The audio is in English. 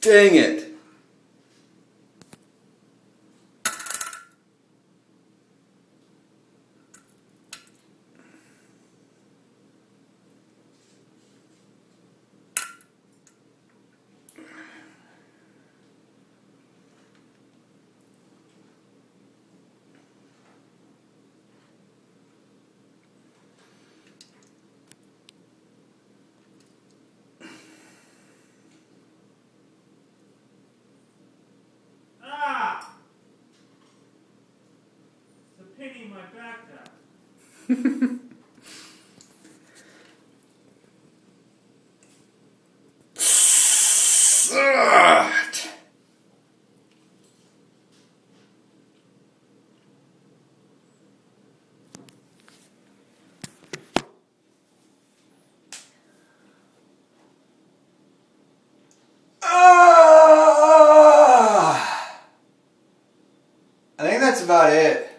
Dang it. My back now. Sucked. Ah! I think that's about it.